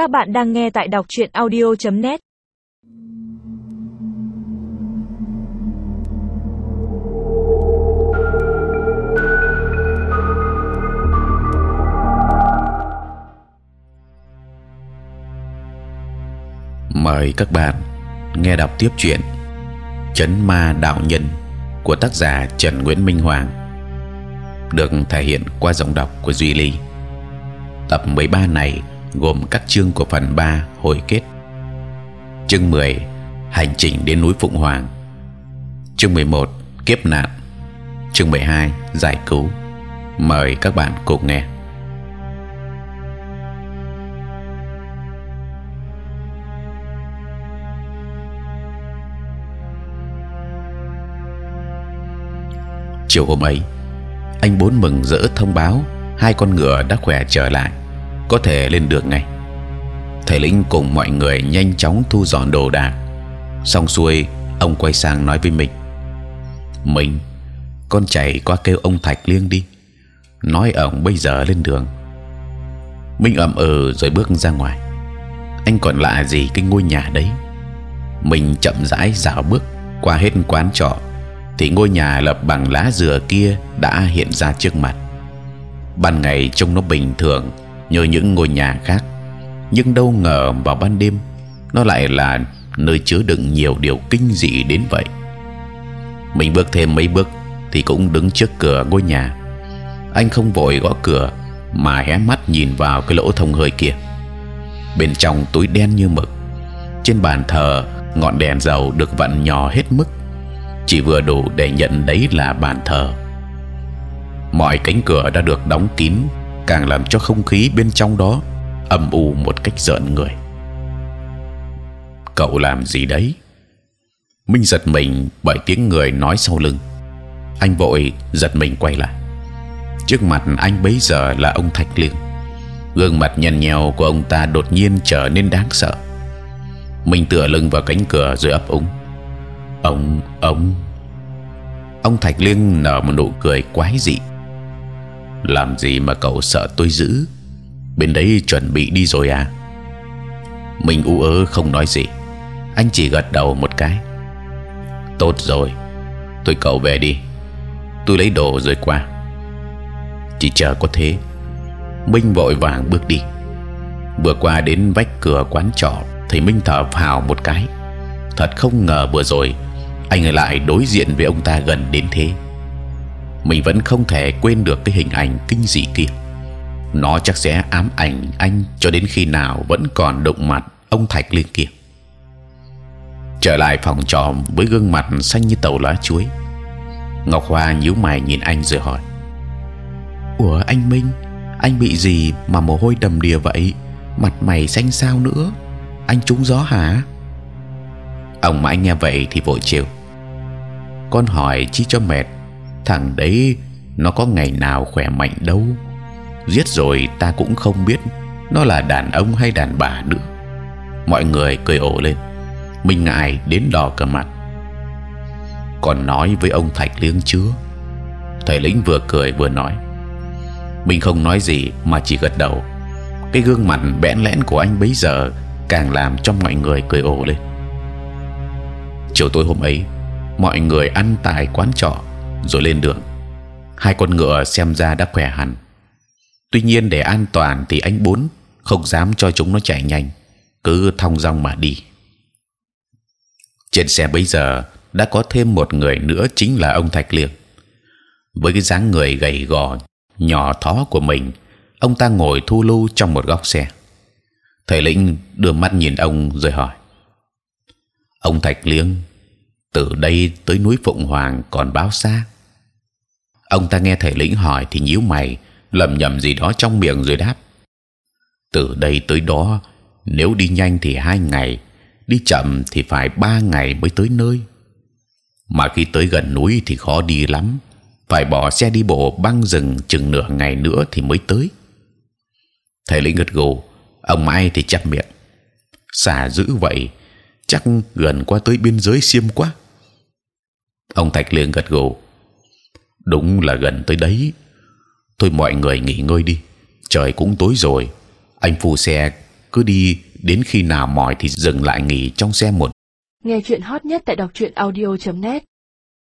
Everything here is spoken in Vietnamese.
Các bạn đang nghe tại đọc truyện audio.net. Mời các bạn nghe đọc tiếp chuyện Chấn Ma Đạo Nhân của tác giả Trần Nguyễn Minh Hoàng, được thể hiện qua giọng đọc của Duy Ly. Tập 13 này gồm các chương của phần 3 hồi kết. Chương 10 hành trình đến núi Phụng Hoàng. Chương 11 kiếp nạn. Chương 12 giải cứu. Mời các bạn cùng nghe. chiều hôm ấy, anh bốn mừng rỡ thông báo hai con ngựa đã khỏe trở lại có thể lên đường ngay. Thầy lĩnh cùng mọi người nhanh chóng thu dọn đồ đạc. Xong xuôi, ông quay sang nói với mình. Mình, con chạy qua kêu ông thạch liêng đi. Nói ông bây giờ lên đường. Minh ậm ừ rồi bước ra ngoài. Anh còn lạ gì cái ngôi nhà đấy? Mình chậm rãi dạo bước qua hết quán trọ, thì ngôi nhà lập bằng lá dừa kia đã hiện ra trước mặt. Ban ngày trông nó bình thường như những ngôi nhà khác, nhưng đâu ngờ vào ban đêm nó lại là nơi chứa đựng nhiều điều kinh dị đến vậy. Mình bước thêm mấy bước thì cũng đứng trước cửa ngôi nhà. Anh không vội gõ cửa mà hé mắt nhìn vào cái lỗ thông hơi kia. Bên trong túi đen như mực, trên bàn thờ ngọn đèn dầu được vặn nhỏ hết mức chỉ vừa đủ để nhận đấy là bàn thờ. Mọi cánh cửa đã được đóng kín, càng làm cho không khí bên trong đó âm u một cách giận người. Cậu làm gì đấy? Minh giật mình bởi tiếng người nói sau lưng. Anh vội giật mình quay lại. Trước mặt anh bấy giờ là ông Thạch Liêng. Gương mặt nhăn nhèo của ông ta đột nhiên trở nên đáng sợ. minh tựa lưng vào cánh cửa rồi ấp úng ông ông ông thạch liêng nở một nụ cười quái dị làm gì mà cậu sợ tôi giữ bên đấy chuẩn bị đi rồi à? Mình u ớ không nói gì. Anh chỉ gật đầu một cái. Tốt rồi. Tôi cậu về đi. Tôi lấy đồ rồi qua. Chỉ chờ có thế. Minh vội vàng bước đi. Vừa qua đến vách cửa quán trọ thì minh thở phào một cái. Thật không ngờ vừa rồi, anh lại đối diện với ông ta gần đến thế mình vẫn không thể quên được cái hình ảnh kinh dị kia. Nó chắc sẽ ám ảnh anh cho đến khi nào vẫn còn đụng mặt ông thạch liên kia. Trở lại phòng trọ với gương mặt xanh như tàu lá chuối. Ngọc hoa nhíu mày nhìn anh rồi hỏi. Ủa anh minh, anh bị gì mà mồ hôi đầm đìa vậy? Mặt mày xanh sao nữa. Anh trúng gió hả? Ông mãi nghe vậy thì vội chiều con hỏi chi cho mệt thằng đấy, nó có ngày nào khỏe mạnh đâu. Giết rồi ta cũng không biết nó là đàn ông hay đàn bà nữa. Mọi người cười ồ lên. Minh ngại đến đỏ cả mặt. Còn nói với ông thạch liếng chưa thầy lĩnh vừa cười vừa nói. Mình không nói gì mà chỉ gật đầu. Cái gương mặt bẽn lẽn của anh bấy giờ càng làm cho mọi người cười ồ lên. Chiều tối hôm ấy, mọi người ăn tại quán trọ rồi lên đường. Hai con ngựa xem ra đã khỏe hẳn. Tuy nhiên để an toàn thì anh bốn không dám cho chúng nó chạy nhanh, cứ thong dong mà đi. Trên xe bây giờ đã có thêm một người nữa chính là ông thạch liêng với cái dáng người gầy gò, nhỏ thó của mình, ông ta ngồi thu lưu trong một góc xe. Thầy lĩnh đưa mắt nhìn ông rồi hỏi. Ông thạch liêng từ đây tới núi phụng hoàng còn bao xa ông ta nghe thầy lĩnh hỏi thì nhíu mày, lẩm nhẩm gì đó trong miệng rồi đáp. Từ đây tới đó, nếu đi nhanh thì hai ngày, đi chậm thì phải ba ngày mới tới nơi. Mà khi tới gần núi thì khó đi lắm, phải bỏ xe đi bộ băng rừng chừng nửa ngày nữa thì mới tới. Thầy lĩnh gật gù, ông mai thì chặt miệng. Xả dữ vậy chắc gần qua tới biên giới xiêm quá. Ông thạch liền gật gù. Đúng là gần tới đấy. Thôi mọi người nghỉ ngơi đi. Trời cũng tối rồi. Anh phu xe cứ đi, đến khi nào mỏi thì dừng lại nghỉ trong xe một. Nghe chuyện hot nhất tại đọc truyện audio.net